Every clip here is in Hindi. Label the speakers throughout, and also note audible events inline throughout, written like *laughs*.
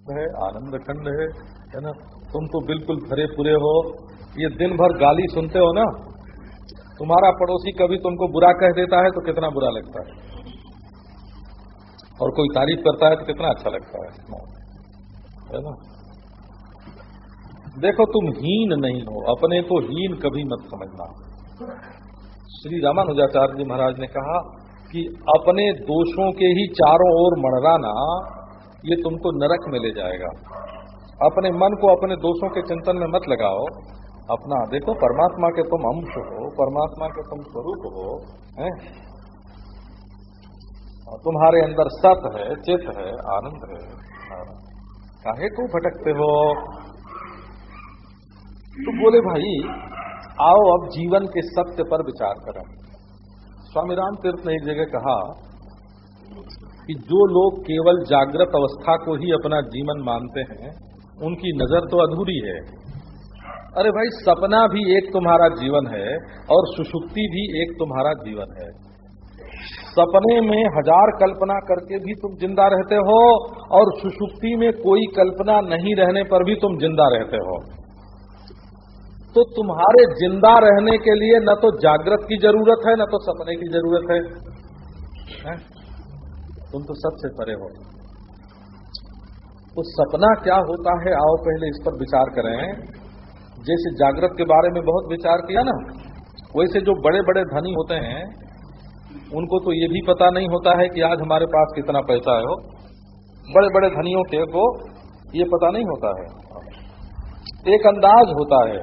Speaker 1: है, आनंद खंड है है ना? तुम तो बिल्कुल भरे पूरे हो। ये दिन भर गाली सुनते हो ना? तुम्हारा पड़ोसी कभी तुमको बुरा कह देता है तो कितना बुरा लगता है? और कोई तारीफ़ करता है तो कितना अच्छा लगता है? है ना? देखो, तुम हीन नहीं हो। अपने को हीन कभी मत समझना। श्री रामानुजाचार्य जी महाराज ने कहा कि अपने दोषों के ही चारों ओर मड़राना ये तुमको नरक में ले जाएगा। अपने मन को अपने दोषों के चिंतन में मत लगाओ। अपना, देखो, परमात्मा के तुम अंश हो, परमात्मा के तुम स्वरूप हो, हैं? तुम्हारे अंदर सत है, चित है, आनंद है। काहे को भटकते हो? तो बोले, भाई, आओ अब जीवन के सत्य पर विचार करें। स्वामी राम तीर्थ ने एक जगह कहा कि जो लोग केवल जागृत अवस्था को ही अपना जीवन मानते हैं उनकी नज़र तो अधूरी है। अरे भाई सपना भी एक तुम्हारा जीवन है और सुषुप्ति भी एक तुम्हारा जीवन है। सपने में हज़ार कल्पना करके भी तुम ज़िंदा रहते हो और सुषुप्ति में कोई कल्पना नहीं रहने पर भी तुम ज़िंदा रहते हो। तो तुम्हारे ज़िंदा रहने के लिए न तो जागृत की ज़रूरत है न तो सपने की ज़रूरत है, है? तुम तो सबसे परे हो। तो सपना क्या होता है, आओ पहले इस पर विचार करें। जैसे जागृत के बारे में बहुत विचार किया ना, वैसे जो बड़े बड़े धनी होते हैं, उनको तो ये भी पता नहीं होता है कि आज हमारे पास कितना पैसा है। हो बड़े बड़े धनियों के को ये पता नहीं होता है। एक अंदाज होता है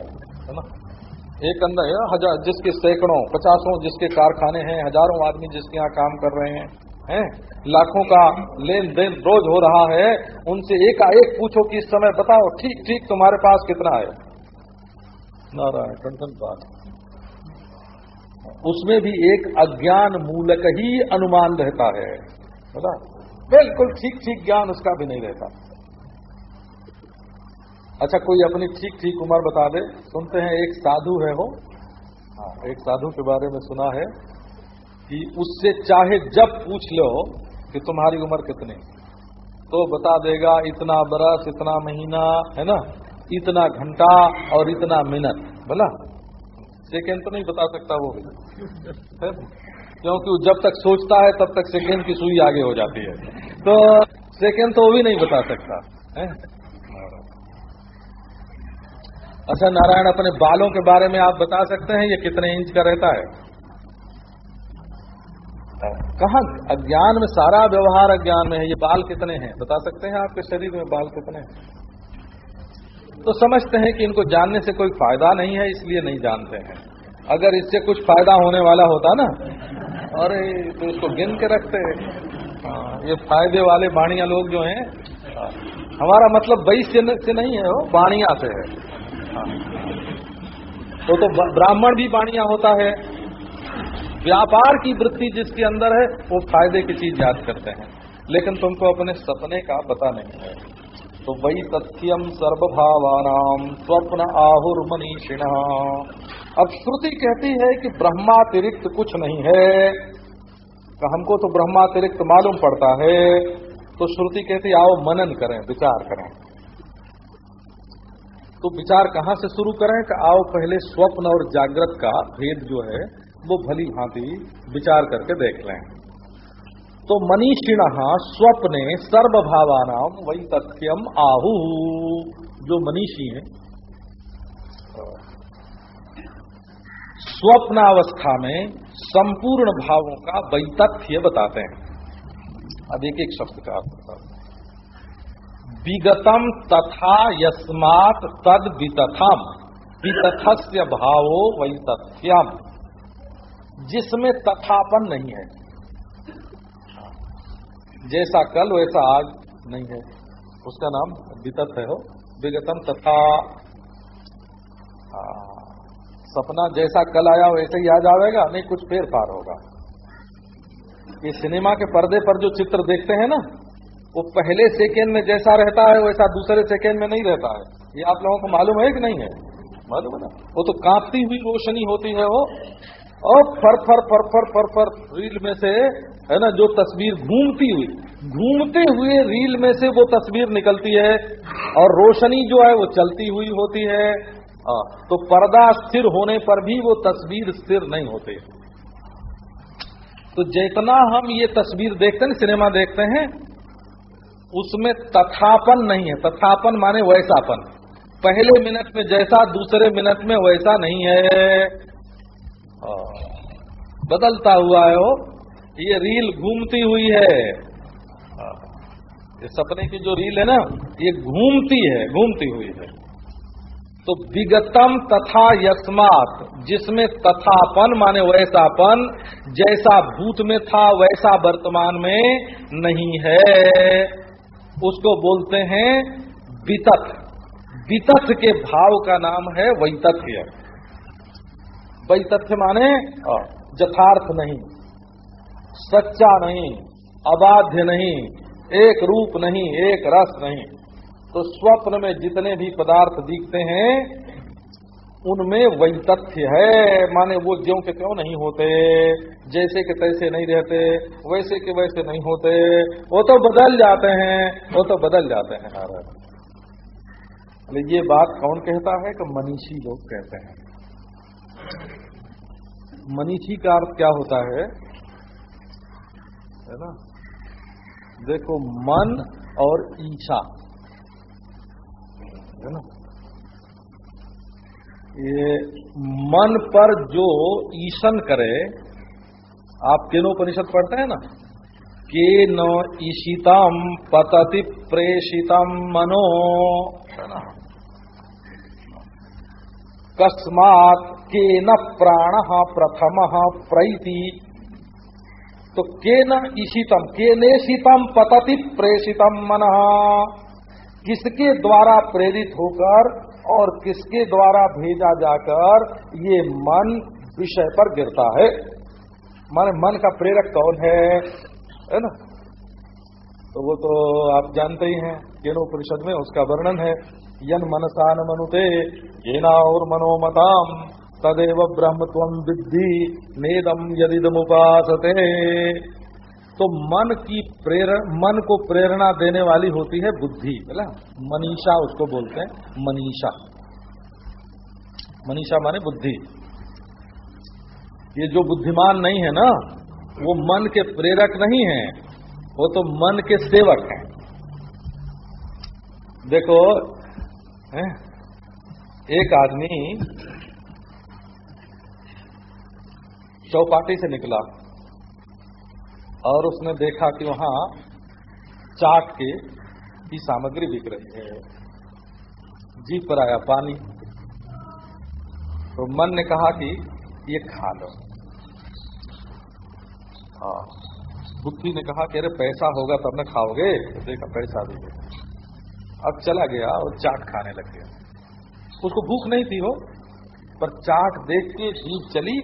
Speaker 1: है ना? एक अंदर हज़ार, जिसके सैकड़ों, पचासों जिसके कारखाने हैं, हज़ारों आदमी जिसके यहाँ काम कर रहे हैं। हैं। लाखों का लेन देन रोज हो रहा है। उनसे एक एक पूछो कि इस समय बताओ ठीक ठीक तुम्हारे पास कितना है? नारायण पास उसमें भी एक अज्ञान मूलक ही अनुमान रहता है। बिल्कुल ठीक ठीक ज्ञान उसका भी नहीं रहता। अच्छा कोई अपनी ठीक ठीक उम्र बता दे। सुनते हैं, एक साधु है हो हाँ एक साधु के बारे में सुना है। कि उससे चाहे जब पूछ लो कि तुम्हारी उम्र कितनी तो बता देगा, इतना बरस, इतना महीना, है ना? इतना घंटा और इतना मिनट, बोला? सेकेंड तो नहीं बता सकता वो क्योंकि जब तक सोचता है, तब तक सेकेंड की सुई आगे हो जाती है। तो सेकेंड तो वो भी नहीं बता सकता, है? अच्छा नारायण, अपने बालों के बारे में आप बता सकते हैं, ये कितने इंच का रहता है? कहा? अज्ञान में सारा व्यवहार अज्ञान में है। ये बाल कितने हैं? बता सकते हैं आपके शरीर में बाल कितने हैं? तो समझते हैं कि इनको जानने से कोई फ़ायदा नहीं है इसलिए नहीं जानते हैं। अगर इससे कुछ फ़ायदा होने वाला होता ना अरे तो इसको गिन के रखते हाँ, ये फ़ायदे वाले बाणिया लोग जो हैं हमारा मतलब बई से नहीं है वो बाणिया से है वो तो ब्राह्मण भी बाणिया होता है। व्यापार की वृत्ति जिसके अंदर है, वो फ़ायदे की चीज़ याद करते हैं। लेकिन तुमको अपने सपने का पता नहीं है। तो वही सत्यम सर्वभावानाम, स्वप्न आहुर मनीषिणा अब श्रुति कहती है कि ब्रह्मातिरिक्त कुछ नहीं है। तो हमको तो ब्रह्मातिरिक्त मालूम पड़ता है। तो श्रुति कहती, आओ मनन करें, विचार करें। तो विचार कहाँ से शुरू करें कि आओ पहले स्वप्न और जागृत का भेद जो है वो भली भांति विचार करके देख लें तो मनीषिण स्वप्ने सर्वभावानाम वही तथ्यम आहु जो मनीषी हैं स्वप्नावस्था में संपूर्ण भावों का वैतथ्य बताते हैं अब एक एक शब्द का विगतम तथा यस्मात तद वितथम वितथस्य भावो वही तथ्यम जिसमें तथापन नहीं है। जैसा कल, वैसा आज नहीं है। उसका नाम वितत है, हो। विगतम तथा सपना जैसा कल आया, वैसे ही आज आवेगा, नहीं कुछ फेर पार होगा। ये सिनेमा के पर्दे पर जो चित्र देखते हैं ना, वो पहले सेकेंड में जैसा रहता है, वैसा दूसरे सेकेंड में नहीं रहता है। ये आप लोगों को मालूम है कि नहीं है? मालूम है ना? वो तो कांपती हुई रोशनी होती है, वो। और फर फर फर फर फर फर रील में से है ना जो तस्वीर घूमती हुई घूमते हुए रील में से वो तस्वीर निकलती है और रोशनी जो है वो चलती हुई होती है। आ, तो पर्दा स्थिर होने पर भी वो तस्वीर स्थिर नहीं होते। तो जितना हम ये तस्वीर देखते हैं सिनेमा देखते हैं उसमें तथापन नहीं है। तथापन माने वैसापन। पहले मिनट में जैसा दूसरे मिनट में वैसा नहीं है। बदलता हुआ है वो। ये रील घूमती हुई है। ये सपने की जो रील है ना, ये घूमती है, घूमती हुई है। तो विगतम तथा यस्मात, जिसमें तथापन माने वैसापन, जैसा भूत में था वैसा वर्तमान में नहीं है। उसको बोलते हैं वितथ वितथ के भाव का नाम है वैतथ्य। वैतथ्य माने यथार्थ नहीं सच्चा नहीं अबाध्य नहीं एक रूप नहीं एक रस नहीं। तो स्वप्न में जितने भी पदार्थ दिखते हैं उनमें वही तथ्य है। माने वो ज्यो के क्यों नहीं होते जैसे के तैसे नहीं रहते वैसे के वैसे नहीं होते। वो तो बदल जाते हैं वो तो बदल जाते हैं। ये बात कौन कहता है? कि मनीषी लोग कहते हैं। मनीषी का अर्थ क्या होता है? है ना? देखो, मन और ईशा है ना? ये मन पर जो ईशन करे, आप केनोपनिषद पढ़ते हैं ना? के न ईशितम पतति प्रेषितम मनो। है ना? कस्मात के न प्राण प्रथम प्रैति। तो के न ईशितम के नेशितम पतति प्रेषितम मन। किसके द्वारा प्रेरित होकर और किसके द्वारा भेजा जाकर ये मन विषय पर गिरता है? माने मन का प्रेरक कौन है? है ना? तो वो तो आप जानते ही हैं केनो परिषद में उसका वर्णन है, यन मनसान मनुते येना और मनोमताम तदेव ब्रह्म तम विद्धि नेदम यदिदमुपासते। तो मन की प्रेरण मन को प्रेरणा देने वाली होती है बुद्धि बोला मनीषा उसको बोलते हैं मनीषा। मनीषा माने बुद्धि। ये जो बुद्धिमान नहीं है ना, वो मन के प्रेरक नहीं है, वो तो मन के सेवक हैं। देखो, है? एक आदमी चौपाटी से निकला और उसने देखा कि वहाँ चाट के की सामग्री बिक रही है। जीप पर आया पानी। तो मन ने कहा कि ये खा लो। हाँ। बुद्धि ने कहा कि अरे पैसा होगा तब न खाओगे। तो देखा पैसा भी अब चला गया और चाट खाने लग गया। उसको भूख नहीं थी वो, पर चाट देख के जीप चली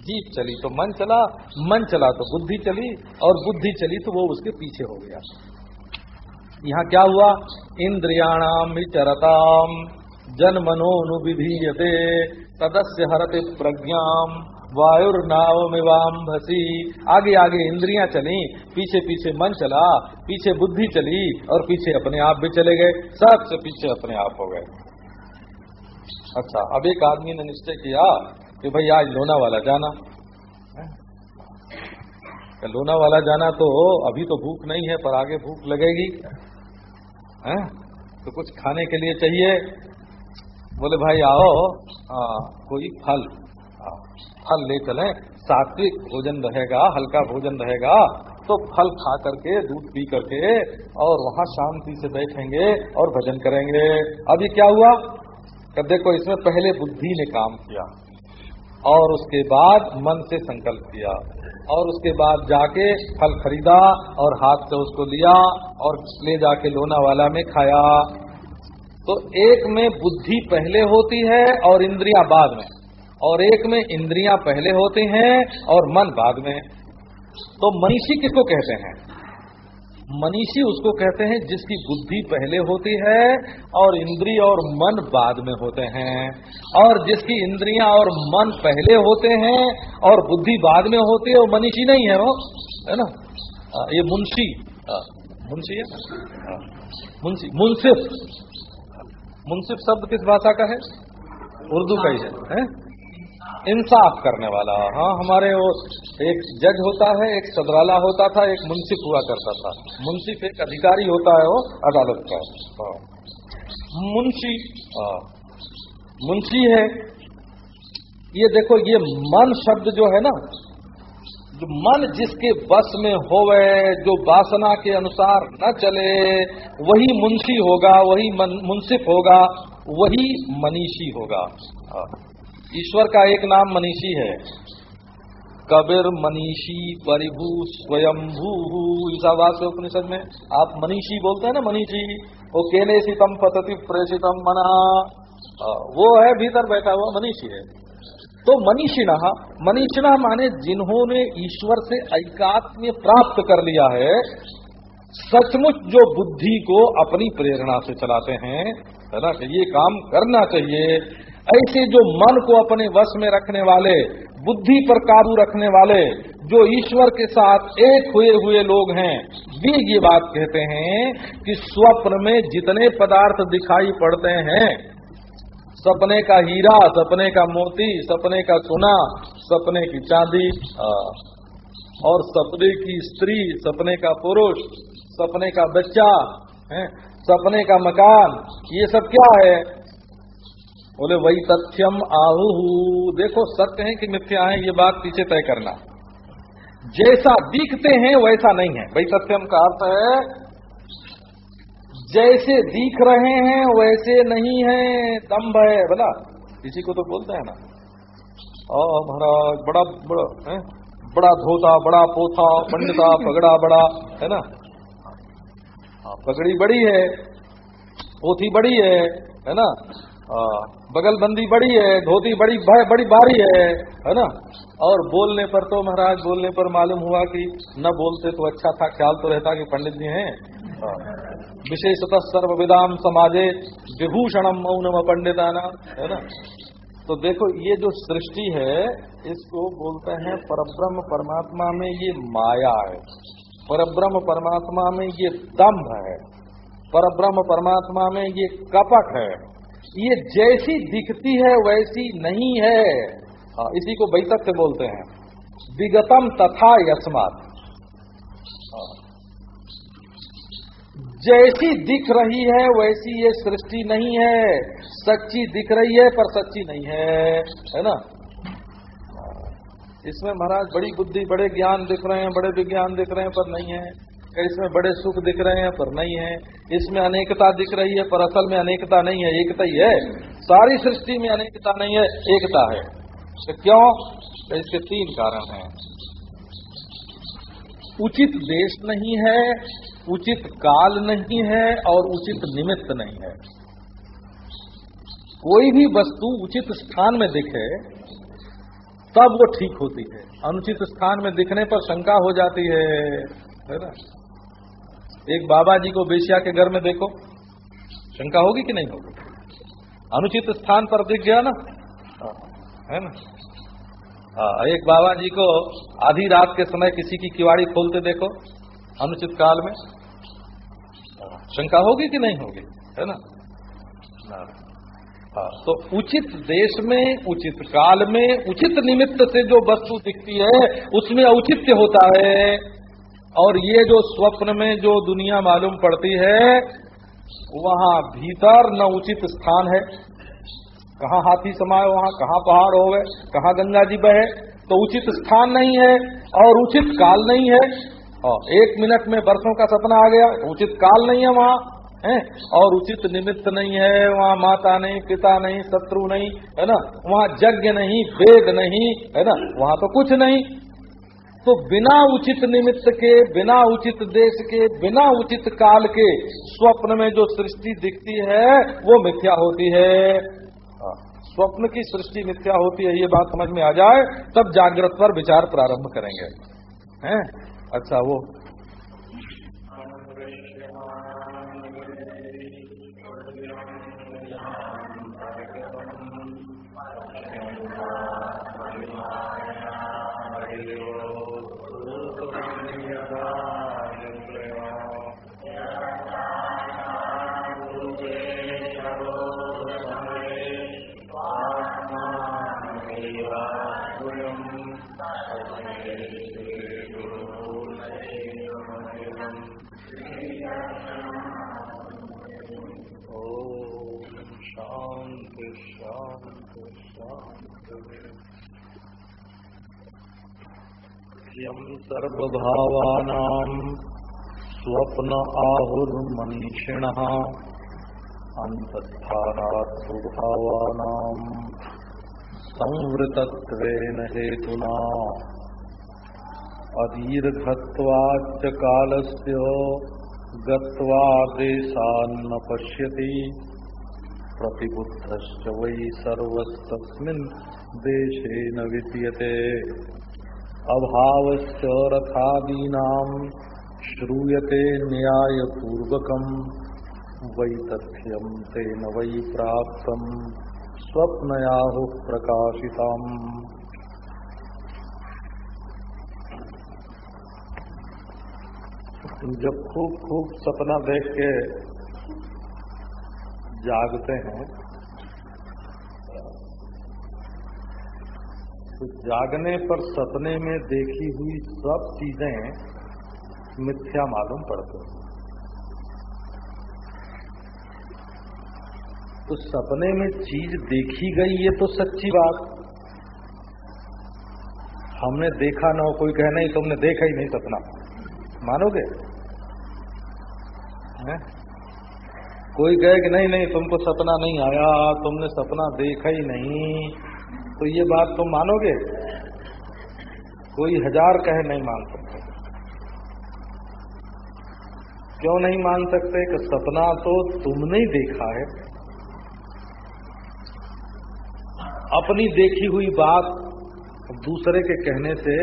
Speaker 1: जीप चली तो मन चला मन चला तो बुद्धि चली, और बुद्धि चली तो वो उसके पीछे हो गया। यहाँ क्या हुआ? इंद्रियाणाम विचरताम जन मनोनुविधीयते तदस्य हरते प्रज्ञाम वायुर्नाव मिवाम भसी आगे आगे इंद्रियाँ चली, पीछे पीछे मन चला, पीछे बुद्धि चली, और पीछे अपने आप भी चले गए, सबसे पीछे अपने आप हो गए। अच्छा अब एक आदमी ने निश्चय किया कि भाई आज लोना वाला जाना लोना वाला जाना तो अभी तो भूख नहीं है पर आगे भूख लगेगी। है? तो कुछ खाने के लिए चाहिए। बोले भाई आओ आ, कोई फल आ, फल ले चले। सात्विक भोजन रहेगा हल्का भोजन रहेगा। तो फल खा करके दूध पी करके और वहाँ शांति से बैठेंगे और भजन करेंगे। अभी क्या हुआ? देखो इसमें पहले बुद्धि ने काम किया, और उसके बाद मन से संकल्प किया, और उसके बाद जाके फल खरीदा, और हाथ से उसको लिया, और ले जाके लोना वाला में खाया। तो एक में बुद्धि पहले होती है, और इंद्रिया बाद में। और एक में इंद्रिया पहले होती हैं, और मन बाद में। तो मनीषी किसको कहते हैं? मनीषी उसको कहते हैं जिसकी बुद्धि पहले होती है और इंद्रिय और मन बाद में होते हैं। और जिसकी इंद्रियाँ और मन पहले होते हैं और बुद्धि बाद में होती है वो मनीषी नहीं है वो है ना? ये मुंशी। मुंशी है। मुंशी। मुंसिफ। मुंसिफ शब्द किस भाषा का है? उर्दू का ही है, है? इंसाफ करने वाला हाँ हमारे वो एक जज होता है, एक सदराला होता था, एक मुंसिफ हुआ करता था मुंसिफ एक अधिकारी होता है वो, अदालत का हाँ। मुंशी हाँ। मुंशी है ये देखो, ये मन शब्द जो है ना, जो मन जिसके बस में होवे, जो वासना के अनुसार न चले, वही मुंशी होगा, वही मुंसिफ होगा, वही मनीषी होगा हाँ। ईश्वर का एक नाम मनीषी है। कबीर, मनीषी, परिभू, स्वयंभू ईसावास उपनिषद में आप मनीषी बोलते हैं ना, मनीषी। वो केने सितम पतति प्रेषितम मना। वो है, भीतर बैठा हुआ मनीषी है। तो मनीषिणा मनीषिणा माने जिन्होंने ईश्वर से ऐकात्म्य प्राप्त कर लिया है, सचमुच जो बुद्धि को अपनी प्रेरणा से चलाते हैं, है ना? ये काम करना चाहिए ऐसे जो मन को अपने वश में रखने वाले, बुद्धि पर काबू रखने वाले, जो ईश्वर के साथ एक हुए हुए लोग हैं, वे ये बात कहते हैं कि स्वप्न में जितने पदार्थ दिखाई पड़ते हैं, सपने का हीरा, सपने का मोती, सपने का सोना, सपने की चांदी और सपने की स्त्री, सपने का पुरुष, सपने का बच्चा, है, सपने का मकान, ये सब क्या है? बोले वही तथ्यम आहू देखो सत्य है कि मिथ्या है ये बात पीछे तय करना। जैसा दिखते हैं वैसा नहीं है। वही तथ्यम का अर्थ है जैसे दिख रहे हैं वैसे नहीं है दम्भ है बोला। किसी को तो बोलते हैं ना। ओ महाराज बड़ा बड़ा है? बड़ा धोता बड़ा पोथा पंडिता पगड़ा बड़ा है ना? हाँ, पगड़ी बड़ी है पोथी बड़ी है है ना? बगलबंदी बड़ी है, धोती बड़ी बड़ी बारी है है ना? और बोलने पर तो महाराज, बोलने पर मालूम हुआ कि न बोलते तो अच्छा था, ख्याल तो रहता कि पंडित जी हैं। विशेषतः सर्वविदाम समाजे विभूषणम मौनम पंडिताना, है ना? तो देखो, ये जो सृष्टि है, इसको बोलते हैं परब्रह्म परमात्मा में ये माया है। परब्रह्म परमात्मा में ये दम्भ है। परब्रह्म परमात्मा में ये कपट है। ये जैसी दिखती है वैसी नहीं है। हाँ, इसी को बैतक से बोलते हैं। विगतम तथा यस्मात। हाँ। जैसी दिख रही है वैसी ये सृष्टि नहीं है। सच्ची दिख रही है पर सच्ची नहीं है। है ना? हाँ। इसमें महाराज बड़ी बुद्धि बड़े ज्ञान दिख रहे हैं बड़े विज्ञान दिख रहे हैं पर नहीं है। इसमें बड़े सुख दिख रहे हैं, पर नहीं है। इसमें अनेकता दिख रही है, पर असल में अनेकता नहीं है, एकता ही है। सारी सृष्टि में अनेकता नहीं है, एकता है। तो क्यों? तो इसके तीन कारण हैं। उचित देश नहीं है, उचित काल नहीं है और उचित निमित्त नहीं है। कोई भी वस्तु उचित स्थान में दिखे, तब वो ठीक होती है। अनुचित स्थान में दिखने पर शंका हो जाती है। है ना? एक बाबा जी को बेशिया के घर में देखो। शंका होगी कि नहीं होगी? अनुचित स्थान पर दिख गया ना? हाँ, ना? हाँ एक बाबा जी को आधी रात के समय किसी की किवाड़ी खोलते देखो अनुचित काल में। शंका होगी कि नहीं होगी? है ना? हाँ, तो उचित देश में उचित काल में उचित निमित्त से जो वस्तु दिखती है उसमें औचित्य होता है। और ये जो स्वप्न में जो दुनिया मालूम पड़ती है, वहाँ भीतर न उचित स्थान है। कहाँ हाथी समाये, वहाँ कहाँ पहाड़ हो गए कहाँ गंगा जी बहे तो उचित स्थान नहीं है और उचित काल नहीं है। और एक मिनट में बरसों का सपना आ गया, उचित काल नहीं है वहाँ, है? और उचित निमित्त नहीं है, वहाँ माता नहीं, पिता नहीं, शत्रु नहीं, है ना? वहाँ यज्ञ नहीं, वेद नहीं, है ना? वहाँ तो कुछ नहीं। तो बिना उचित निमित्त के बिना उचित देश के बिना उचित काल के स्वप्न में जो सृष्टि दिखती है वो मिथ्या होती है। हाँ, स्वप्न की सृष्टि मिथ्या होती है ये बात समझ में आ जाए तब जागृत पर विचार प्रारंभ करेंगे। हैं? अच्छा वो यम सर्वभावानां स्वप्न आहुर्मनीषिणः अन्तस्थानात् स्वभावानां संवृतत्वेन हेतुना अदीर्घत्वाच्च कालस्य गत्वा देशान्न पश्यति प्रतिबुद्धश्च वै सर्वस्तस्मिन् देशे न विद्यते। अभावश्च रथादीनाम् श्रूयते न्यायपूर्वकम् वै तथ्यम् तेन वै प्राप्तम् स्वप्नयाहुः प्रकाशितम्। जब खूब खूब सपना देख के जागते हैं। तो जागने पर सपने में देखी हुई सब चीज़ें मिथ्या मालूम पड़ते हैं। तो सपने में चीज़ देखी गई, ये तो सच्ची बात। हमने देखा ना हो, कोई कहे, नहीं, तुमने देखा ही नहीं सपना। मानोगे? कोई कहे कि नहीं नहीं, तुमको सपना नहीं आया, तुमने सपना देखा ही नहीं। तो ये बात तुम मानोगे? कोई हज़ार कहे नहीं मान सकते। क्यों नहीं मान सकते कि सपना तो तुमने ही देखा है? अपनी देखी हुई बात दूसरे के कहने से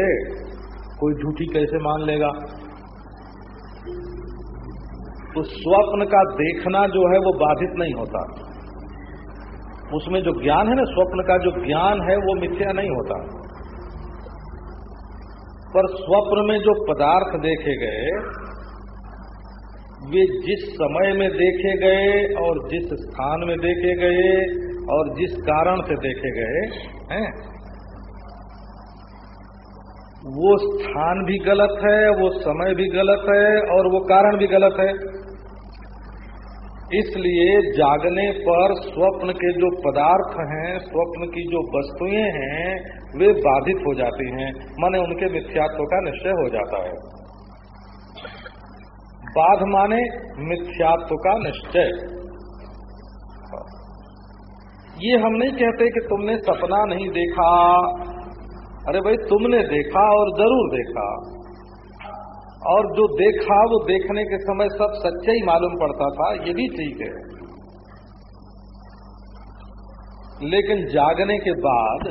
Speaker 1: कोई झूठी कैसे मान लेगा? तो स्वप्न का देखना जो है वो बाधित नहीं होता। उसमें जो ज्ञान है ना, स्वप्न का जो ज्ञान है वो मिथ्या नहीं होता। पर स्वप्न में जो पदार्थ देखे गए, वे जिस समय में देखे गए और जिस स्थान में देखे गए और जिस कारण से देखे गए, हैं? वो स्थान भी गलत है, वो समय भी गलत है और वो कारण भी गलत है। इसलिए जागने पर स्वप्न के जो पदार्थ हैं, स्वप्न की जो वस्तुएँ हैं, वे बाधित हो जाती हैं। माने उनके मिथ्यात्व का निश्चय हो जाता है। बाध माने मिथ्यात्व का निश्चय। ये हम नहीं कहते कि तुमने सपना नहीं देखा। अरे भाई, तुमने देखा और ज़रूर देखा। और जो देखा, वो देखने के समय सब सच्चा ही मालूम पड़ता था, ये भी ठीक है। लेकिन जागने के बाद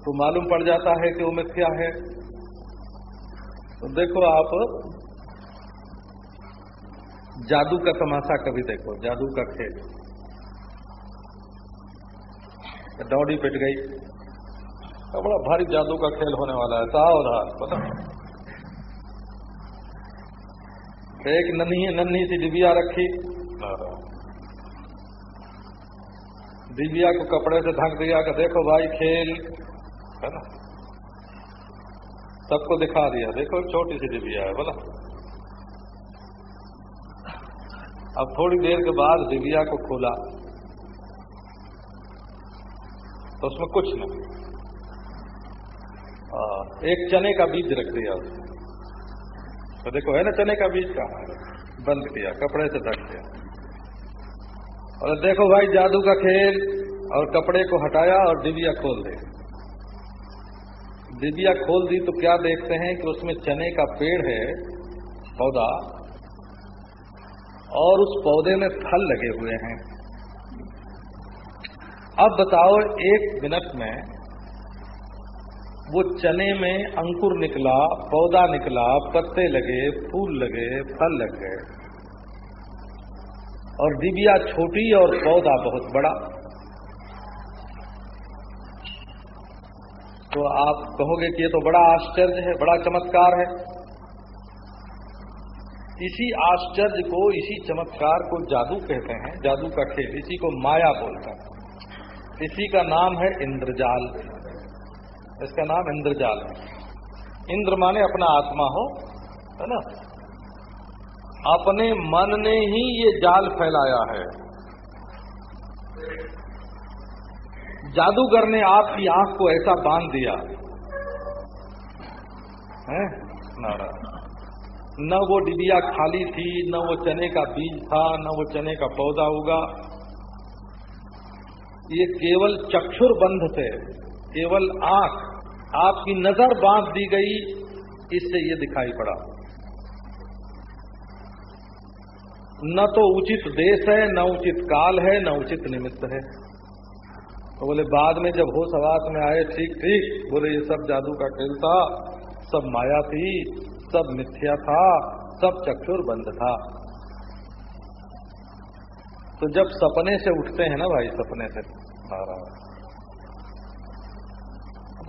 Speaker 1: तो मालूम पड़ जाता है कि वो मिथ्या है। तो देखो आप, जादू का तमाशा कभी देखो, जादू का खेल। दौड़ी पिट गई। तो बड़ा भारी जादू का खेल होने वाला है, सावधान, पता एक नन्ही नन्ही सी डिबिया रखी। डिबिया को कपड़े से ढक दिया कि देखो भाई खेल, है ना? सबको दिखा दिया, देखो छोटी सी डिबिया है, बोला। अब थोड़ी देर के बाद डिबिया को खोला। तो उसमें कुछ नहीं। एक चने का बीज रख दिया उसने। तो देखो, है ना, चने का बीज का बंद किया, कपड़े से ढक दिया। और देखो भाई, जादू का खेल और कपड़े को हटाया और डिबिया खोल दे। डिबिया खोल दी तो क्या देखते हैं कि उसमें चने का पेड़ है, पौधा, और उस पौधे में फल लगे हुए हैं। अब बताओ, एक मिनट में वो चने में अंकुर निकला, पौधा निकला, पत्ते लगे, फूल लगे, फल लग गए। और डिबिया छोटी और पौधा बहुत बड़ा। तो आप कहोगे कि ये तो बड़ा आश्चर्य है, बड़ा चमत्कार है। इसी आश्चर्य को, इसी चमत्कार को जादू कहते हैं, जादू का खेल, इसी को माया बोलते हैं। इसी का नाम है इंद्रजाल। इसका नाम इंद्रजाल है। इंद्र माने अपना आत्मा हो, है ना? अपने मन ने ही ये जाल फैलाया है। जादूगर ने आपकी आँख को ऐसा बाँध दिया। है? नारायण। न वो डिबिया खाली थी, न वो चने का बीज था, न वो चने का पौधा होगा। ये केवल चक्षुर बंध थे, केवल आँख। आपकी नज़र बाँध दी गई, इससे ये दिखाई पड़ा। न तो उचित देश है, न उचित काल है, न उचित निमित्त है। तो बोले, बाद में जब हो सवास में आए, ठीक ठीक, बोले, ये सब जादू का खेल था, सब माया थी, सब मिथ्या था, सब चक्षुर बंद था। तो जब सपने से उठते हैं ना भाई, सपने से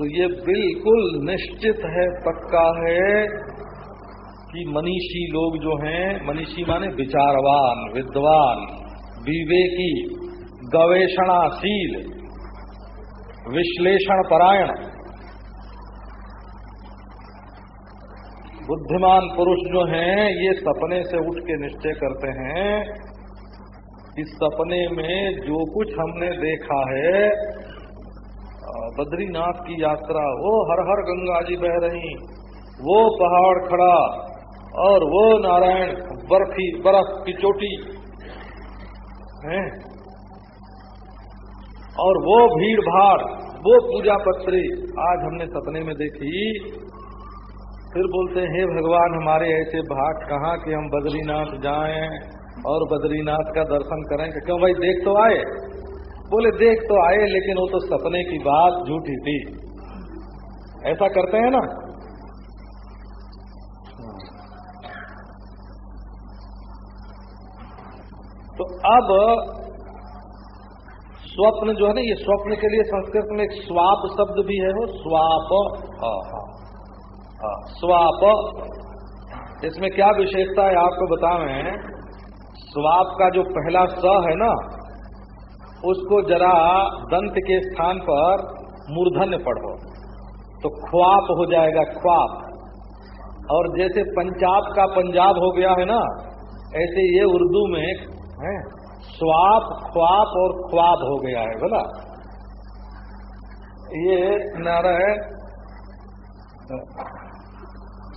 Speaker 1: तो ये बिल्कुल निश्चित है, पक्का है कि मनीषी लोग जो हैं, मनीषी माने विचारवान, विद्वान, विवेकी, गवेषणाशील विश्लेषण परायण बुद्धिमान पुरुष जो हैं, ये सपने से उठ के निश्चय करते हैं इस सपने में जो कुछ हमने देखा है बद्रीनाथ की यात्रा, वो हर हर गंगा जी बह रही, वो पहाड़ खड़ा और वो नारायण बर्फ़ी, बर्फ़ की चोटी है। और वो भीड़ भाड़ वो पूजा पत्री, आज हमने सपने में देखी। फिर बोलते, हैं भगवान, हमारे ऐसे भाग कहाँ कि हम बद्रीनाथ जाएँ और बद्रीनाथ का दर्शन करें? क्यों भाई, देख तो आए। बोले, देख तो आए, लेकिन वो तो सपने की बात झूठी थी। ऐसा करते हैं ना? तो अब स्वप्न जो है ना, ये स्वप्न के लिए संस्कृत में एक स्वाप शब्द भी है वो, स्वाप हाँ हाँ स्वाप। इसमें क्या विशेषता है, आपको बतावें स्वाप का जो पहला स है ना उसको जरा दंत के स्थान पर मूर्धन्य पढ़ो तो ख्वाप हो जाएगा ख्वाप और जैसे पंजाब का पंजाब हो गया है ना, ऐसे ये उर्दू में है, स्वाप ख्वाप और ख्वाब हो गया है, बोला। ये नारायण,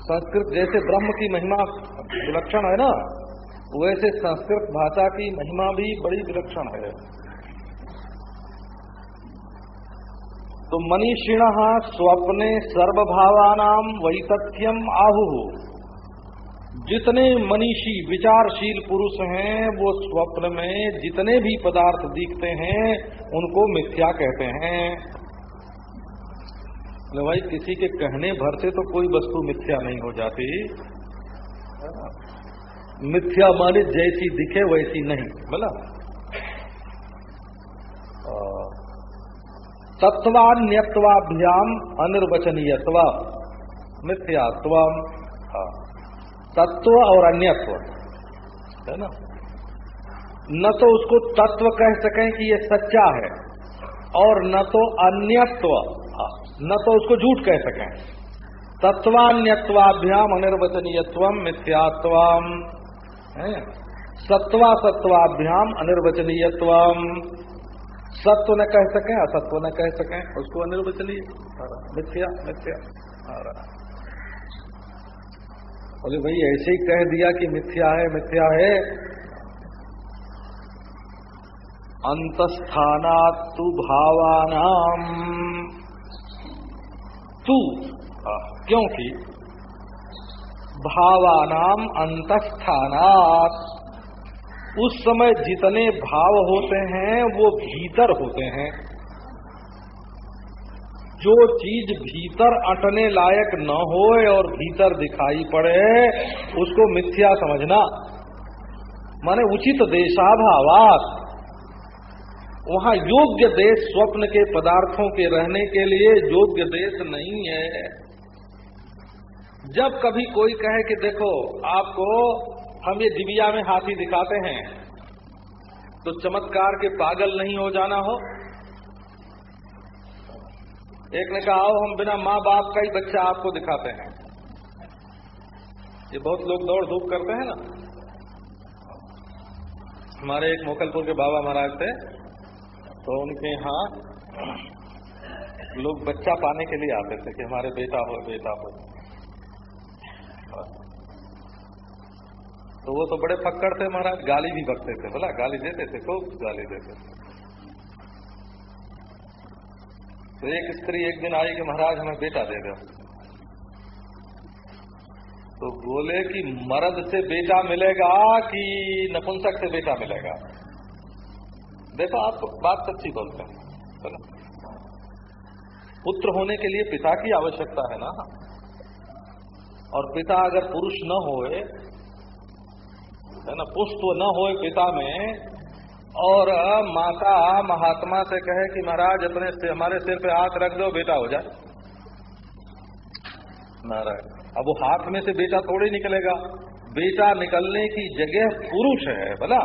Speaker 1: संस्कृत जैसे ब्रह्म की महिमा विलक्षण है ना, वैसे संस्कृत भाषा की महिमा भी बड़ी विलक्षण है। तो मनीषिण स्वप्ने सर्वभावानाम वैतथ्यम आहु। जितने मनीषी विचारशील पुरुष हैं, वो स्वप्न में जितने भी पदार्थ दिखते हैं, उनको मिथ्या कहते हैं। भाई, किसी के कहने भर से तो कोई वस्तु मिथ्या नहीं हो जाती। मिथ्या माने जैसी दिखे, वैसी नहीं, बोला? तत्वान्यत्वाभ्याम अनिर्वचनीयत्व। मिथ्यात्व तत्व और अन्यत्व। है ना? न तो उसको तत्व कह सकें कि ये सच्चा है, और न तो अन्यत्व। न तो उसको झूठ कह सकें। तत्वान्यत्वाभ्याम अनिर्वचनीयत्व मिथ्यात्व सत्वा सत्वाभ्याम अनिर्वचनीयत्व सत्व न कह सकें असत्व न कह सकें। उसको अनिर्वचनीय मिथ्या मिथ्या। बोले भाई ऐसे ही कह दिया कि मिथ्या है मिथ्या है अंतस्थानात तु भावानाम। तू क्योंकि भावानाम अंतस्थानात। उस समय जितने भाव होते हैं, वो भीतर होते हैं। जो चीज़ भीतर अटने लायक न हो और भीतर दिखाई पड़े, उसको मिथ्या समझना। माने उचित देशाभावात। वहाँ योग्य देश स्वप्न के पदार्थों के रहने के लिए योग्य देश नहीं है। जब कभी कोई कहे कि देखो, आपको हम ये दिव्या में हाथी दिखाते हैं तो चमत्कार के पागल नहीं हो जाना हो। एक ने कहा, आओ हम बिना माँ बाप का ही बच्चा आपको दिखाते हैं। ये बहुत लोग दौड़ धूप करते हैं ना। हमारे एक मोकलपुर के बाबा महाराज थे तो उनके यहाँ लोग बच्चा पाने के लिए आते थे कि हमारे बेटा हो बेटा हो। तो वो तो बड़े फक्कड़ थे महाराज। गाली भी बकते थे बोला गाली देते थे, खूब गाली देते थे। तो एक स्त्री एक दिन आई कि महाराज, हमें बेटा दे दो। तो बोले कि मर्द से बेटा मिलेगा कि नपुंसक से बेटा मिलेगा? देखो, आप बात सच्ची बोलते हैं। पुत्र होने के लिए पिता की आवश्यकता है ना? और पिता अगर पुरुष न होए है ना पुष्प न हो पिता में, और माता महात्मा से कहे कि महाराज, अपने से, हमारे सिर पे हाथ रख दो, बेटा हो जाए नारायण, अब वो हाथ में से बेटा थोड़ी निकलेगा। बेटा निकलने की जगह पुरुष है बोला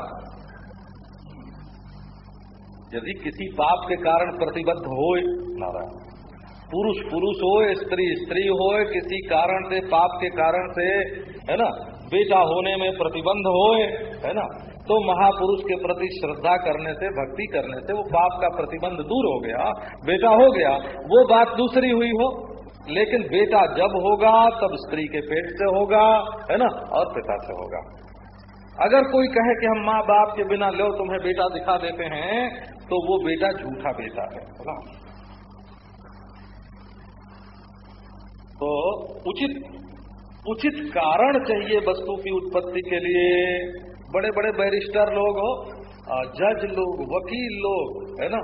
Speaker 1: यदि किसी पाप के कारण प्रतिबद्ध हो नारायण, पुरुष पुरुष हो स्त्री स्त्री हो किसी कारण से, पाप के कारण से, है ना बेटा होने में प्रतिबंध होए, है ना? तो महापुरुष के प्रति श्रद्धा करने से, भक्ति करने से वो पाप का प्रतिबंध दूर हो गया, बेटा हो गया, वो बात दूसरी हुई हो। लेकिन बेटा जब होगा, तब स्त्री के पेट से होगा, है ना? और पिता से होगा। अगर कोई कहे कि हम माँ बाप के बिना लो, तुम्हें बेटा दिखा देते हैं तो वो बेटा झूठा बेटा है तो उचित उचित कारण चाहिए वस्तु की उत्पत्ति के लिए। बड़े बड़े बैरिस्टर लोग हो जज लोग, वकील लोग, है ना?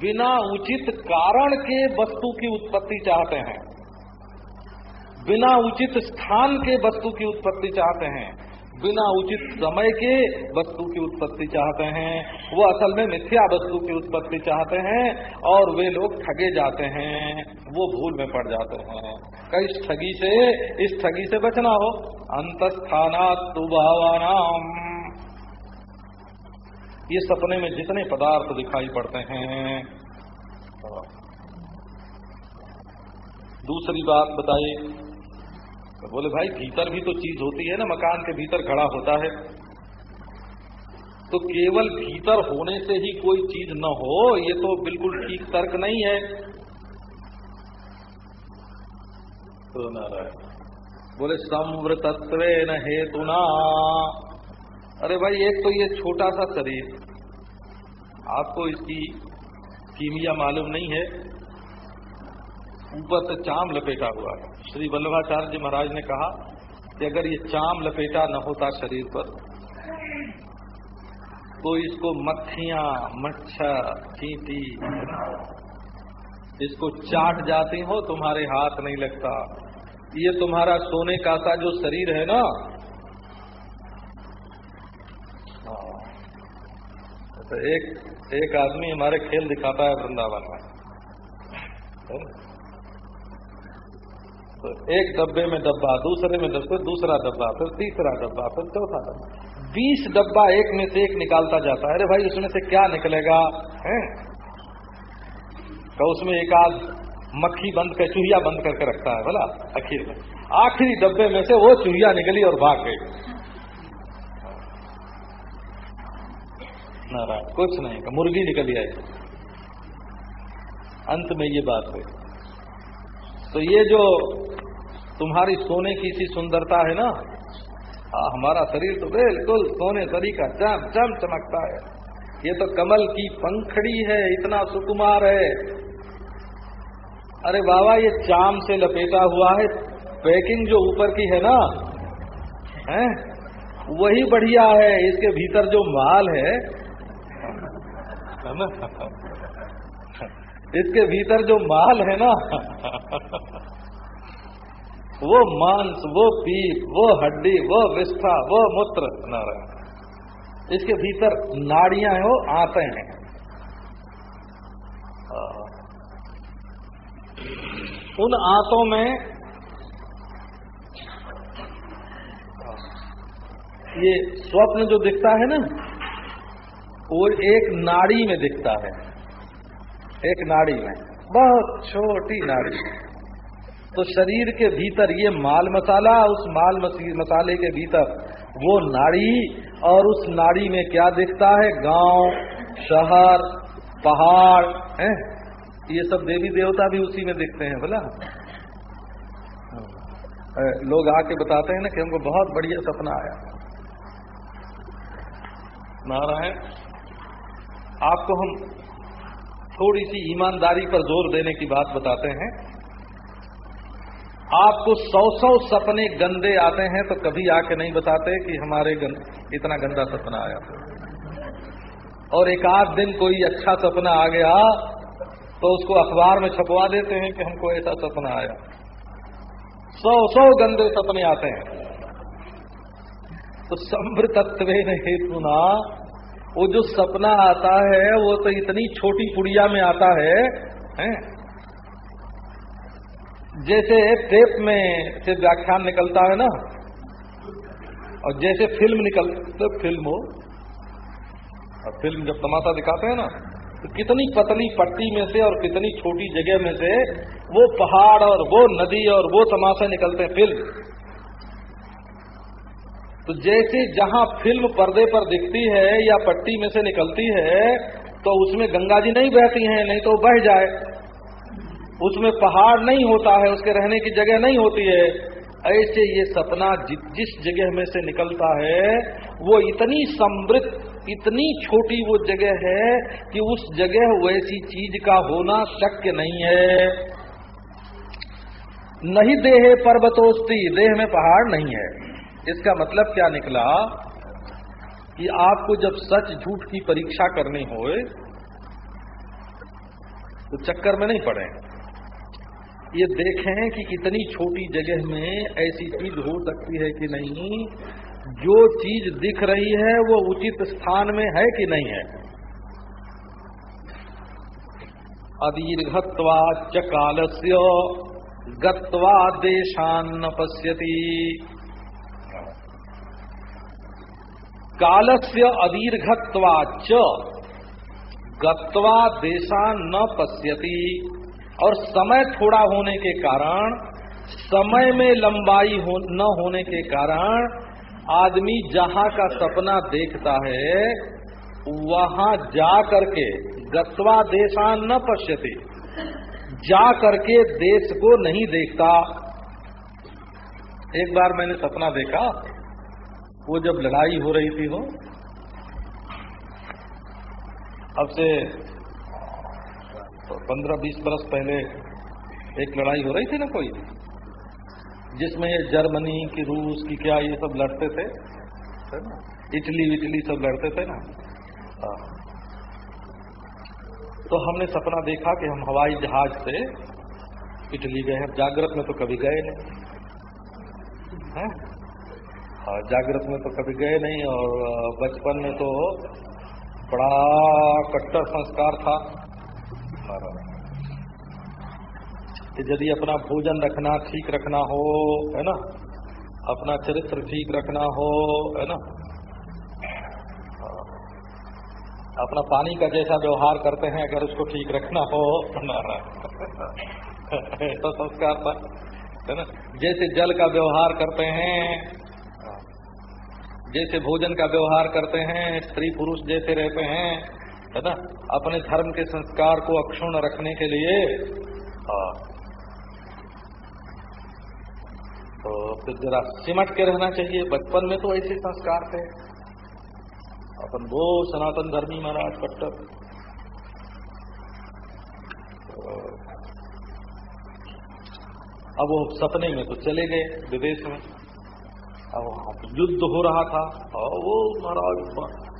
Speaker 1: बिना उचित कारण के वस्तु की उत्पत्ति चाहते हैं। बिना उचित स्थान के वस्तु की उत्पत्ति चाहते हैं। बिना उचित समय के वस्तु की उत्पत्ति चाहते हैं, वो असल में मिथ्या वस्तु की उत्पत्ति चाहते हैं और वे लोग ठगे जाते हैं, वो भूल में पड़ जाते हैं। कई ठगी से, इस ठगी से बचना हो। अंतस्थानात भावानाम ये सपने में जितने पदार्थ दिखाई पड़ते हैं। दूसरी बात बताइए। तो बोले, भाई, भीतर भी तो चीज़ होती है ना, मकान के भीतर खड़ा होता है। तो केवल भीतर होने से ही कोई चीज़ न हो, ये तो बिल्कुल ठीक तर्क नहीं है। तो बोले समृतत्व न हेतुना। अरे भाई, एक तो ये छोटा सा शरीर, आपको इसकी कीमिया मालूम नहीं है। ऊपर से चाम लपेटा हुआ है। श्री वल्लभाचार्य जी महाराज ने कहा कि अगर ये चाम लपेटा न होता शरीर पर तो इसको मक्खियाँ, मच्छर, चींटी, इसको चाट जाती हो, तुम्हारे हाथ नहीं लगता। ये तुम्हारा सोने का सा जो शरीर है ना हाँ। तो एक एक आदमी हमारे खेल दिखाता है वृंदावन में। तो एक डब्बे में डब्बा, दूसरे में डब्बे, दूसरा डब्बा, फिर तीसरा डब्बा, फिर चौथा डब्बा। बीस डब्बा एक में से एक निकालता जाता है। अरे भाई, उसमें से क्या निकलेगा, है? तो उसमें एक आध मक्खी बंद कर, चूहिया बंद करके रखता है बोला आखिर में। आखिरी डब्बे में से वो चूहिया निकली और भाग गई। नारायण कुछ नहीं, मुर्गी निकली आई अंत में ये बात हुई। तो ये जो तुम्हारी सोने की सी सुंदरता है ना आ, हमारा शरीर तो बिल्कुल सोने सरी का चम चम चमकता है। ये तो कमल की पंखड़ी है इतना सुकुमार है। अरे बाबा ये चाम से लपेटा हुआ है पैकिंग जो ऊपर की है ना है? वही बढ़िया है इसके भीतर जो माल है इसके भीतर जो माल है ना, वो मांस, वो पीप वो हड्डी, वो विस्था, वो मूत्र इसके भीतर नाड़ियाँ वो आते हैं। उन आंतों में ये स्वप्न जो दिखता है ना, वो एक नाड़ी में दिखता है। एक नाड़ी में, बहुत छोटी नाड़ी। तो शरीर के भीतर ये माल मसाला, उस माल मसाले के भीतर वो नाड़ी, और उस नाड़ी में क्या दिखता है? गाँव, शहर, पहाड़, है? ये सब देवी देवता भी उसी में दिखते हैं, बोला। लोग आके बताते हैं ना कि हमको बहुत बढ़िया सपना आया। नारायण, आपको हम थोड़ी सी ईमानदारी पर ज़ोर देने की बात बताते हैं। आपको सौ सौ सपने गंदे आते हैं तो कभी आके नहीं बताते कि हमारे गंद, इतना गंदा सपना आया और एक आध दिन कोई अच्छा सपना आ गया तो उसको अखबार में छपवा देते हैं कि हमको ऐसा सपना आया। सौ सौ गंदे सपने आते हैं। तो संभ्र तत्व हेतु ना वो जो सपना आता है वो तो इतनी छोटी पुड़िया में आता है, है? जैसे टेप में से व्याख्यान निकलता है ना और जैसे फ़िल्म निकल तो फ़िल्म हो और फ़िल्म जब तमाशा दिखाते हैं ना तो कितनी पतली पट्टी में से और कितनी छोटी जगह में से वो पहाड़ और वो नदी और वो तमाशा निकलते हैं फ़िल्म तो जैसे जहाँ फ़िल्म पर्दे पर दिखती है या पट्टी में से निकलती है तो उसमें गंगा जी नहीं बहती हैं नहीं तो बह जाए। उसमें पहाड़ नहीं होता है उसके रहने की जगह नहीं होती है। ऐसे ये सपना जि, जिस जगह में से निकलता है वो इतनी समृद्ध इतनी छोटी वो जगह है कि उस जगह वैसी चीज़ का होना शक्य नहीं है। नहीं देह पर्वतोस्ती देह में पहाड़ नहीं है। इसका मतलब क्या निकला? कि आपको जब सच झूठ की परीक्षा करनी हो तो चक्कर में नहीं पड़े। ये देखें कि इतनी छोटी जगह में ऐसी चीज़ हो सकती है कि नहीं। जो चीज़ दिख रही है, वो उचित स्थान में है कि नहीं है? अदीर्घत्वाच कालस्य गत्वा देशान्न पश्यति। कालस्य अदीर्घत्वाच गत्वा देशा न पश्यति। और समय थोड़ा होने के कारण समय में लंबाई हो, न होने के कारण आदमी जहाँ का सपना देखता है वहाँ जा करके गत्वा देशा न पश्यते। जा करके देश को नहीं देखता। एक बार मैंने सपना देखा वो जब लड़ाई हो रही थी हो, अब से पंद्रह बीस बरस पहले एक लड़ाई हो रही थी ना कोई, जिसमें ये जर्मनी की, रूस की क्या ये सब लड़ते थे इटली विटली सब लड़ते थे ना? हाँ। तो हमने सपना देखा कि हम हवाई जहाज़ से इटली गए हैं। जागृत में तो कभी गए नहीं। है? हाँ, जागृत में तो कभी गए नहीं और बचपन में तो बड़ा कट्टर संस्कार था। कि यदि अपना भोजन रखना ठीक रखना हो है ना? अपना चरित्र ठीक रखना हो है ना? अपना पानी का जैसा व्यवहार करते हैं अगर उसको ठीक रखना हो तो *laughs* संस्कार था है ना? जैसे जल का व्यवहार करते हैं जैसे भोजन का व्यवहार करते हैं, स्त्री पुरुष जैसे रहते हैं, है ना? अपने धर्म के संस्कार को अक्षुण रखने के लिए हाँ। तो फिर जरा सिमट के रहना चाहिए। बचपन में तो ऐसे संस्कार थे। अपन वो सनातन धर्मी महाराज कट्टर। तो अब वो सपने में तो चले गए विदेश में। युद्ध हो रहा था। और वो महाराज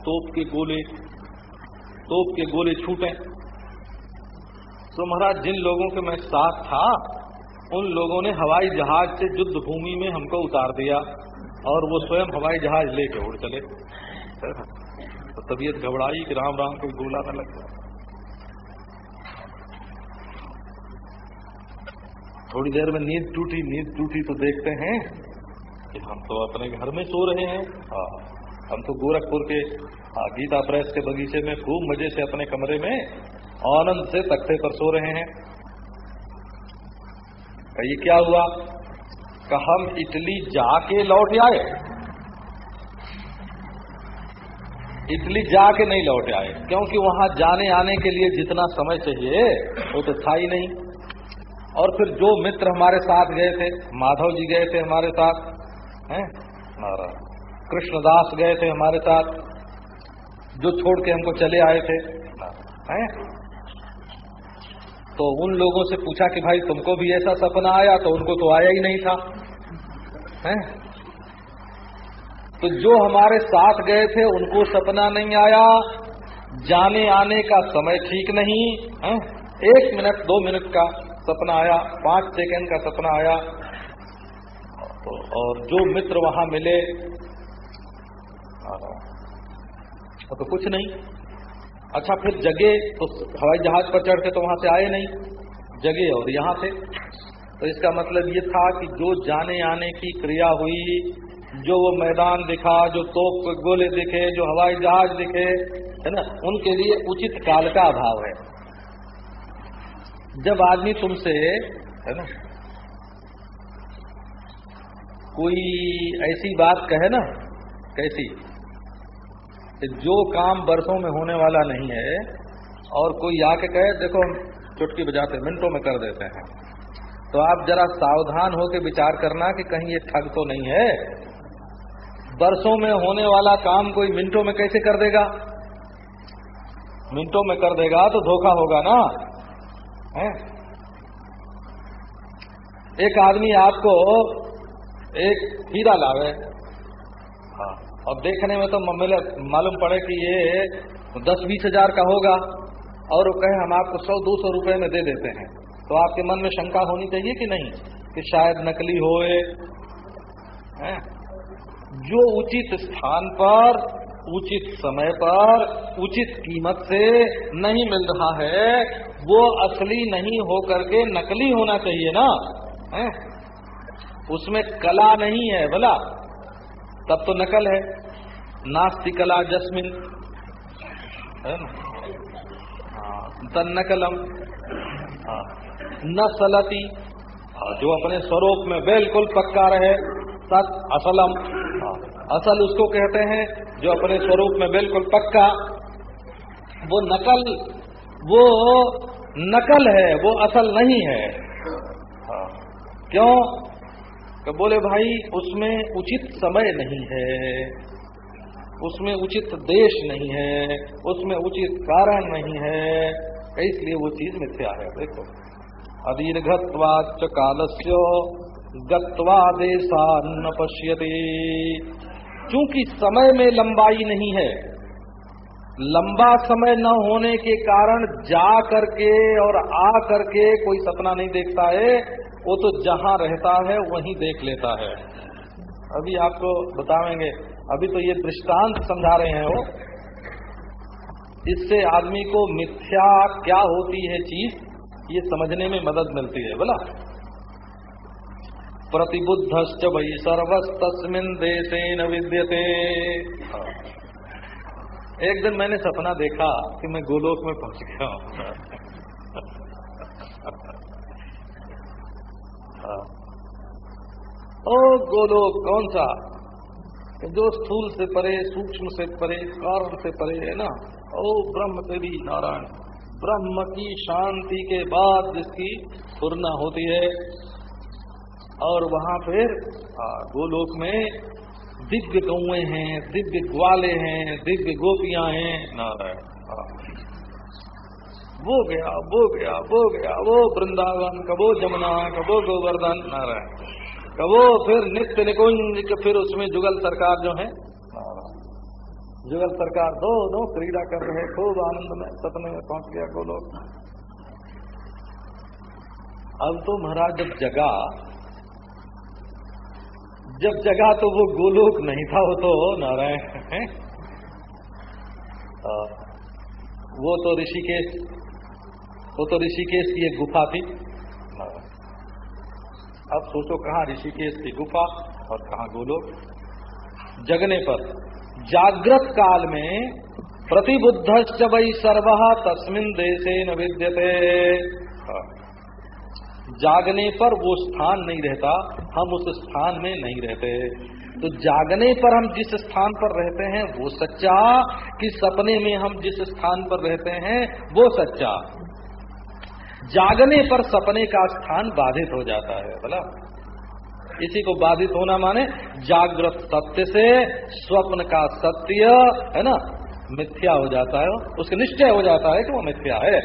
Speaker 1: तोप के गोले, तोप के गोले छूटे। तो महाराज, जिन लोगों के मैं साथ था, उन लोगों ने हवाई जहाज़ से युद्ध भूमि में हमको उतार दिया और वो स्वयं हवाई जहाज़ लेके उड़ चले। तो तबीयत घबराई कि राम राम कोई गोला न लग गया थोड़ी देर में नींद टूटी नींद टूटी तो देखते हैं। कि हम तो अपने घर में सो रहे हैं। हाँ हम तो गोरखपुर के हाँ, गीता प्रेस के बगीचे में खूब मज़े से अपने कमरे में आनंद से तख्ते पर सो रहे हैं। ये क्या हुआ? कि हम इटली जाके लौट आए। इटली जाके नहीं लौट आए क्योंकि वहाँ जाने आने के लिए जितना समय चाहिए वो तो था ही नहीं। और फिर जो मित्र हमारे साथ गए थे माधव जी गए थे हमारे साथ हैं? कृष्णदास गए थे हमारे साथ, जो छोड़ के हमको चले आए थे। हैं? तो उन लोगों से पूछा कि भाई, तुमको भी ऐसा सपना आया तो उनको तो आया ही नहीं था। हैं? तो जो हमारे साथ गए थे, उनको सपना नहीं आया। जाने आने का समय ठीक नहीं। है? एक मिनट, दो मिनट का सपना आया, पाँच सेकंड का सपना आया। तो और जो मित्र वहाँ मिले तो कुछ नहीं। अच्छा फिर जगे तो हवाई जहाज़ पर चढ़ के तो वहाँ से आए नहीं, जगे और यहाँ से। तो इसका मतलब ये था कि जो जाने आने की क्रिया हुई, जो वो मैदान दिखा, जो तोप गोले दिखे, जो हवाई जहाज़ दिखे, है ना, उनके लिए उचित काल का अभाव है। जब आदमी तुमसे, है ना कोई ऐसी बात कहे ना, कैसी? जो काम बरसों में होने वाला नहीं है, और कोई आके कहे, देखो, हम चुटकी बजाते, मिनटों में कर देते हैं। तो आप जरा सावधान होकर विचार करना कि कहीं ये ठग तो नहीं है। बरसों में होने वाला काम कोई मिनटों में कैसे कर देगा? मिनटों में कर देगा तो धोखा होगा ना? है? एक आदमी आपको एक हीरा लावे। हाँ। और देखने में तो मालूम पड़े कि ये दस बीस हज़ार का होगा। और वो कहे हम आपको सौ दो सौ रुपए में दे देते हैं। तो आपके मन में शंका होनी चाहिए कि नहीं? कि शायद नकली होए। जो उचित स्थान पर उचित समय पर उचित कीमत से नहीं मिल रहा है वो असली नहीं हो करके नकली होना चाहिए ना। है? उसमें कला नहीं है बोला तब तो नकल है। नास्ति कला जस्मिन। है ना? हाँ, नकलम। हाँ, न सलती। हाँ, जो अपने स्वरूप में बिल्कुल पक्का रहे सत असलम। असल उसको कहते हैं जो अपने स्वरूप में बिल्कुल पक्का वो नकल वो नकल है वो असल नहीं है क्यों? बोले, भाई, उसमें उचित समय नहीं है, उसमें उचित देश नहीं है, उसमें उचित कारण नहीं है। इसलिए वो चीज़ मिथ्या है। देखो अदीर्घत्वाच कालस्य गत्वा देशान्न पश्यते क्योंकि समय में लंबाई नहीं है, लंबा समय न होने के कारण जा करके और आ करके कोई सपना नहीं देखता है वो तो जहाँ रहता है, वहीं देख लेता है। अभी आपको बतावेंगे अभी तो ये दृष्टांत समझा रहे हैं वो। इससे आदमी को मिथ्या क्या होती है चीज़, ये समझने में मदद मिलती है, बोला। प्रतिबुद्धश्च वही सर्वस्तस्मिन देशे न विद्यते। एक दिन मैंने सपना देखा कि मैं गोलोक में पहुँच गया ओ गोलोक कौन सा? जो स्थूल से परे, सूक्ष्म से परे, कारण से परे, है ना? ओ ब्रह्म तेरी नारायण, ब्रह्म की शांति के बाद जिसकी पूर्णा होती है, और वहाँ फिर गोलोक में दिव्य गौए हैं, दिव्य ग्वाले हैं, दिव्य गोपियाँ हैं, नारायण। वो गया वो गया वो गया, वो वृंदावन, कबो जमुना, कबो गोवर्धन, नारायण। कबो फिर नित्य निकुंज फिर उसमें जुगल सरकार जो है, जुगल सरकार दो दो क्रीड़ा कर रहे खूब आनंद में, सपने में पहुँच गया गोलोक अब तो महाराज, जब जगा जब जगा तो वो गोलोक नहीं था, वो तो नारायण वो तो ऋषिकेश वो तो ऋषिकेश की एक गुफा थी। अब सोचो कहा ऋषिकेश की गुफा और कहा गोलोक। जगने पर। जागृत काल में प्रतिबुद्ध वही सर्व तस्मिन देशे न विद्यते। हाँ। जागने पर वो स्थान नहीं रहता, हम उस स्थान में नहीं रहते। तो जागने पर हम जिस स्थान पर रहते हैं, वो सच्चा, कि सपने में हम जिस स्थान पर रहते हैं, वो सच्चा। जागने पर सपने का स्थान बाधित हो जाता है, बोला। इसी को बाधित होना माने जागृत सत्य से, स्वप्न का सत्य, है ना, मिथ्या हो जाता है, उसके निश्चय हो जाता है कि वो मिथ्या है।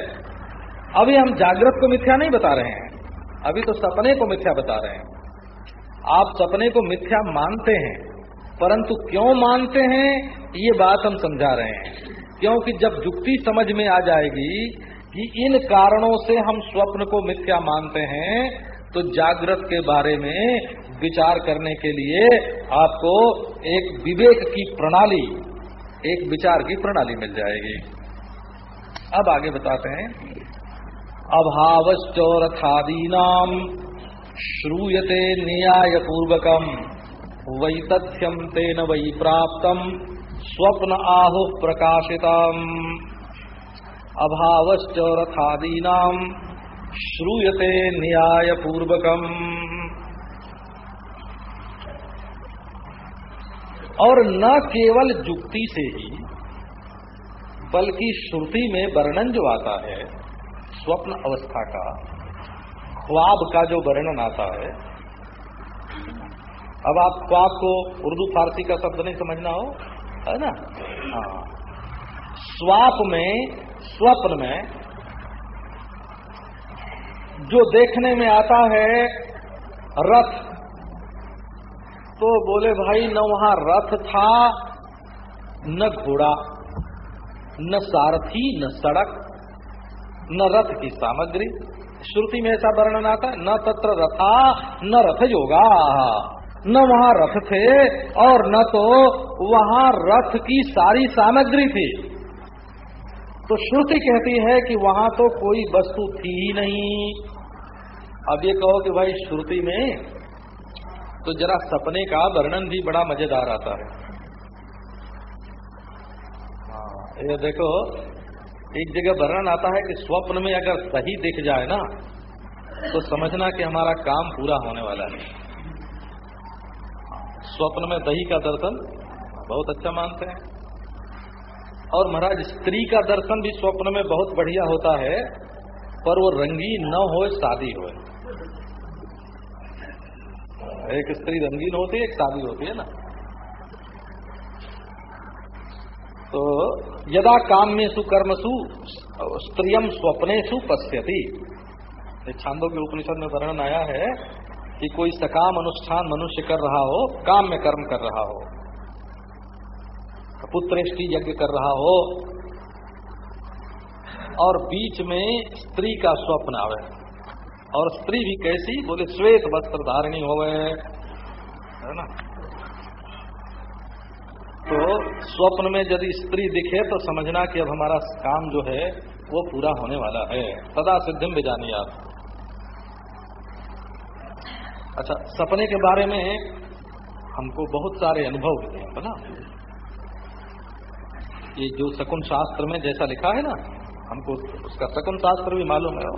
Speaker 1: अभी हम जागृत को मिथ्या नहीं बता रहे हैं, अभी तो सपने को मिथ्या बता रहे हैं। आप सपने को मिथ्या मानते हैं, परंतु क्यों मानते हैं, ये बात हम समझा रहे हैं। क्योंकि जब युक्ति समझ में आ जाएगी कि इन कारणों से हम स्वप्न को मिथ्या मानते हैं तो जागृत के बारे में विचार करने के लिए आपको एक विवेक की प्रणाली, एक विचार की प्रणाली मिल जाएगी। अब आगे बताते हैं। अभावश्चौरथादीनाम श्रूयते न्याय पूर्वकम वै तथ्यम तेन वै प्राप्त स्वप्न आहु प्रकाशितम। अभावश्च रथादीना श्रूयते न्याय पूर्वकम और न केवल जुक्ति से ही, बल्कि श्रुति में वर्णन जो आता है, स्वप्न अवस्था का, ख्वाब का जो वर्णन आता है, अब आप ख्वाब को उर्दू फारसी का शब्द नहीं समझना हो, है ना? हाँ। स्वाप में स्वप्न में जो देखने में आता है रथ तो बोले, भाई, न वहाँ रथ था, न घोड़ा, न सारथी, न सड़क, न रथ की सामग्री। श्रुति में ऐसा वर्णन आता न तत्र रथा, न रथ योगा न वहाँ रथ थे, और न तो वहाँ रथ की सारी सामग्री थी। तो श्रुति कहती है कि वहाँ तो कोई वस्तु थी ही नहीं। अब ये कहो कि भाई श्रुति में तो जरा सपने का वर्णन भी बड़ा मज़ेदार आता है। हाँ, ये देखो एक जगह वर्णन आता है कि स्वप्न में अगर सही दिख जाए ना तो समझना कि हमारा काम पूरा होने वाला है। स्वप्न में दही का दर्शन बहुत अच्छा मानते हैं। और महाराज, स्त्री का दर्शन भी स्वप्न में बहुत बढ़िया होता है, पर वो रंगीन न हो शादी हो एक स्त्री रंगीन होती है, एक शादी होती है ना। तो यदा काम में सुकर्मसु स्त्रियम स्वप्नेशु पश्यति छांदों के उपनिषद में वर्णन आया है कि कोई सकाम अनुष्ठान मनुष्य कर रहा हो काम में कर्म कर रहा हो। पुत्रेष्टि यज्ञ कर रहा हो और बीच में स्त्री का स्वप्न आवे। और स्त्री भी कैसी? बोले, श्वेत वस्त्र धारणी हो है ना? तो स्वप्न में यदि स्त्री दिखे तो समझना कि अब हमारा काम जो है, वो पूरा होने वाला है। सदा सिद्धिम भी जानिए आप। अच्छा सपने के बारे में हमको बहुत सारे अनुभव हुए हैं ना? ये जो शकुन शास्त्र में जैसा लिखा है ना, हमको उसका शकुन शास्त्र भी मालूम है।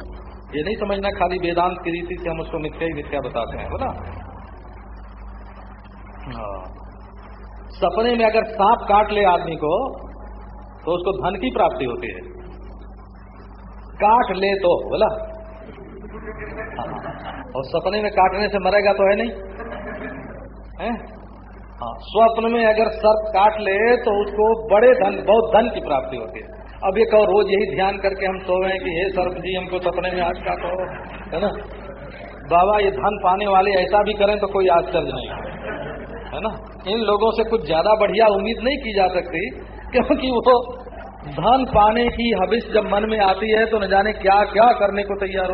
Speaker 1: ये नहीं समझना खाली वेदांत की रीति से हम उसको मिथ्या ही मिथ्या बताते हैं बोला हाँ। सपने में अगर सांप काट ले आदमी को तो उसको धन की प्राप्ति होती है। काट ले तो बोला और सपने में काटने से मरेगा तो है नहीं? है? हाँ स्वप्न में अगर सर्प काट ले तो उसको बड़े धन, बहुत धन की प्राप्ति होती है। अब ये कहो, रोज यही ध्यान करके हम सोवे कि हे सर्प जी, हमको सपने में आज काटो है ना? बाबा, ये धन पाने वाले ऐसा भी करें तो कोई आश्चर्य नहीं। है है ना? इन लोगों से कुछ ज़्यादा बढ़िया उम्मीद नहीं की जा सकती, क्योंकि वो धन पाने की हबिश जब मन में आती है तो न जाने क्या क्या करने को तैयार